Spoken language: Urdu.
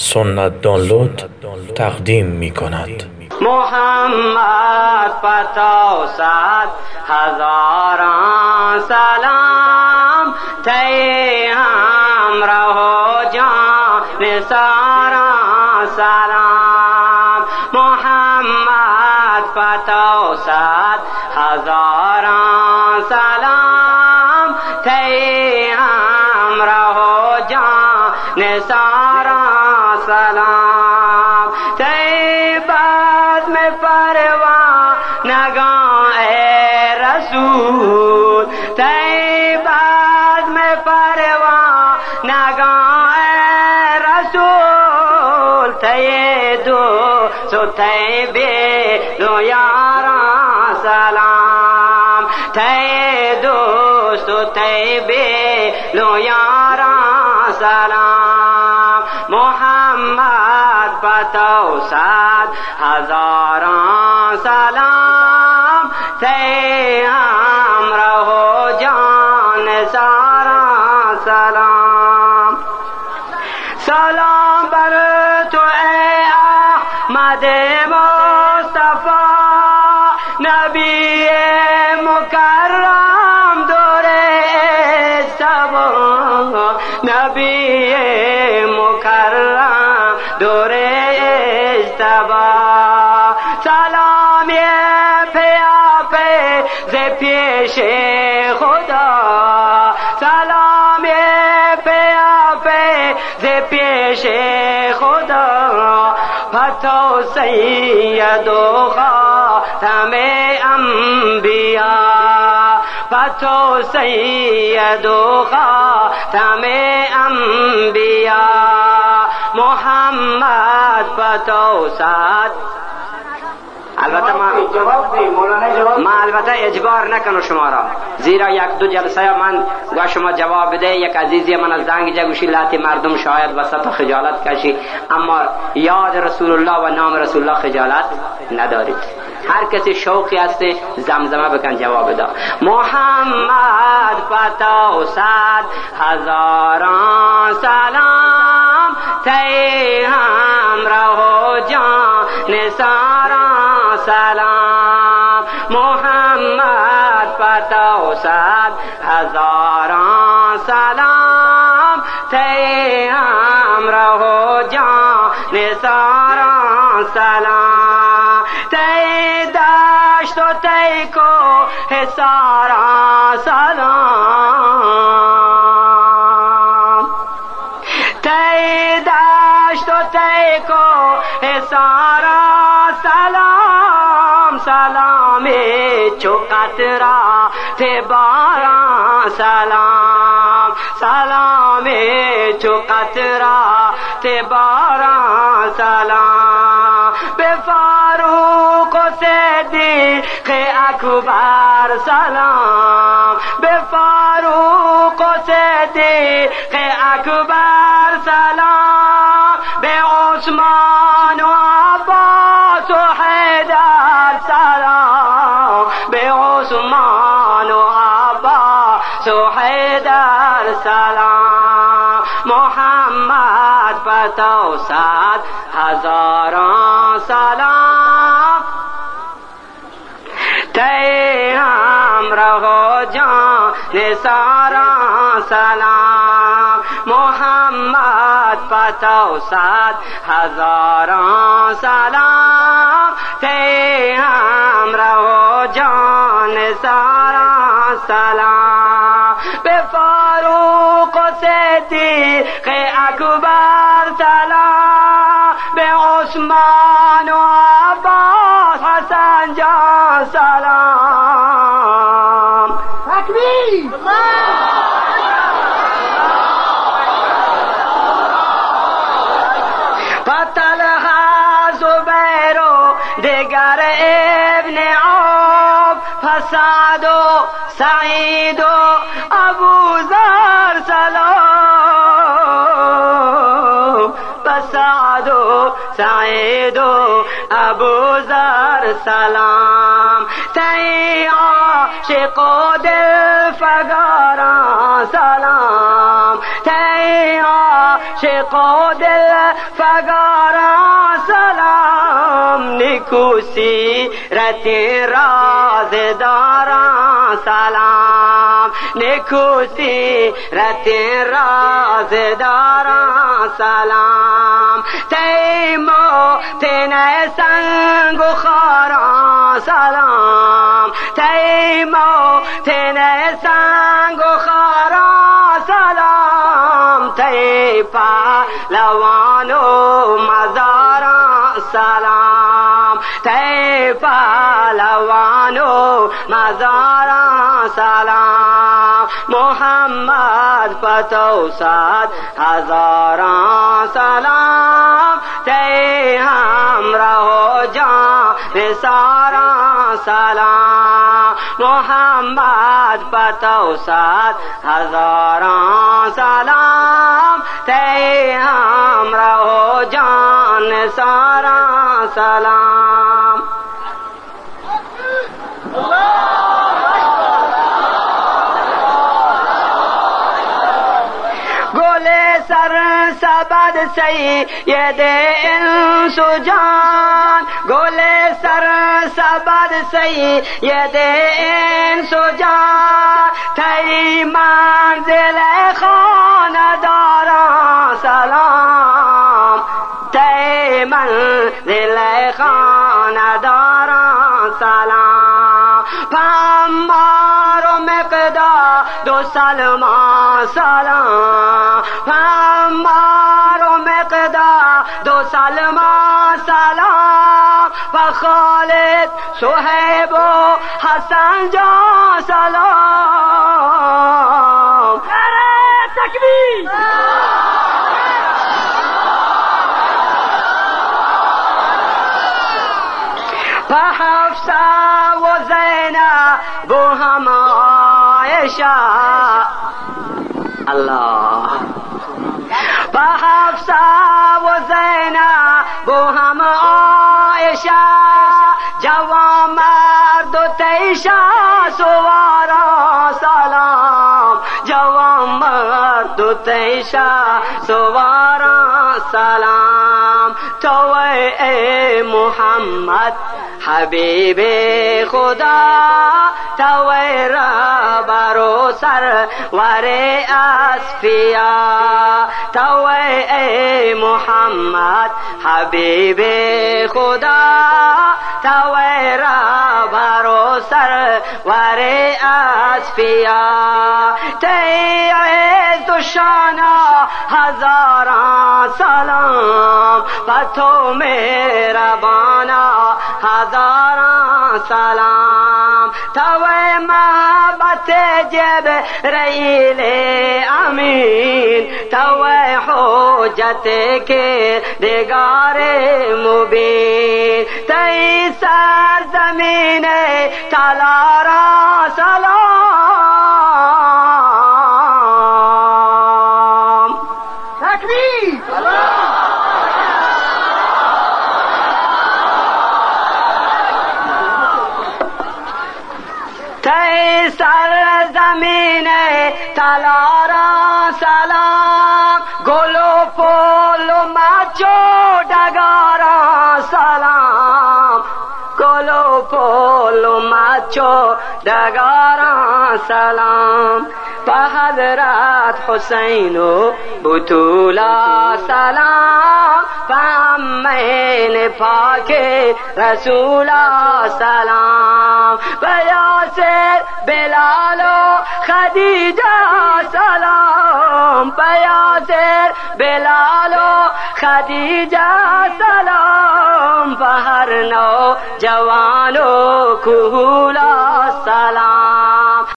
سنت دانلود تقدیم می کند محمد فتا صد هزاران سلام تی همراه جان ساران سلام. محمد فتا صد هزاران سلام تی همراه جان ساران پروان اے رسول تی بعد میں پروان نگاہ اے رسول تی دو سو تی بے دو یاران سلام تی دو سو تی بے لو یاران سلام۔ محمد پتو سات ہزاران سلام تی ہم رہو جان سارا سلام. سلام بر تو اے احمد مصطفیٰ نبی مکرم دورے سب نبی پتو سید و خاتم انبیاء. پتو سید و خاتم انبیاء. محمد پتو سات ما البته اجبار نکنم شما را. زیرا یک دو جلسه من گوه شما جواب بده یک عزیزی من از دنگ جگوشی لاتی مردم شاید وسط خجالت کشی. اما یاد رسول الله و نام رسول الله خجالت ندارید. هر کسی شوقی هست زمزمه بکن جواب بده محمد پتا و صد هزاران سلام تی هم رهو جان سارا. سلام. محمد بر و سد هزاران سلام. تیم راه و جان نساران سلام. تی دشت و تی کو حساران سلام. تی دشت و تی کو حساران سلام. سلام چو کترا ته باران سلام. سلام چو کترا ته باران سلام. به فاروق دی خی اکبر سلام. محمد سات ہزاران سلام تی ہم رہو جان سارا سلام محمد پتو سات ہزاران سلام تی ہم رہو جان سارا سلام بے فاروق سے دی اکبر سلام بے عثمان و عباس حسن جان سلام. فطلحہ سعید و ابو ذر سلام. فساد و سعید و ابو ذر سلام. تی عاشق و دل فگارا سلام. تی عاشق و دل فگارا سلام. کوسی رتی راز داران سلام. نکوسی رتی راز داران سلام. تیمو تین سنگ و خاران سلام. تیمو تین سنگ و خاران سلام. تیپا لوانو مزاران سلام. تی پهلوانو مزارا سلام، محمد پتو سات هزاران سلام تی همراه جان سارا سلام، محمد پتو سات هزاران سلام تی همراه جان سارا سلام۔ سر سبد سید انس و جان گل سر سبد سید انس و جان تی منزل خانداران سلام۔ تی منزل خانداران سلام۔ پمار و مقدار دو سلمان، سلام۔ پمار و مقدار دو سلمان سلام، و خالد صحیب و حسن جان سلام۔ تکبیر حفصه و زینب و هم عایشه الله با حفصه و زینب و هم عایشه جوان مرد و تیشه سوارا سلام جوان مرد و تیشه سوارا سلام، تو ای محمد، حبیب خدا، تو بارو سر سرور اصفیا تو اے محمد حبیب خدا۔ تو را بارو سرور اصفیا تی عز شانا هزاران سلام پتو مهربانا هزاران سلام۔ تو محبت جب ریل امین تو حجت کے دگار مبین۔ تی سر زمین تلارا سلام سر زمین تلارا سلام گل و پل و مچو ڈگارا سلام گل و پل و مچو ڈگارا سلام۔ حضرت حسین و بطولا سلام پمین پاک رسولا سلام۔ بیاسر بلال بلالو خدیجہ سلام بیاسر بلالو خدیجہ سلام بہر نو جوانو کھولا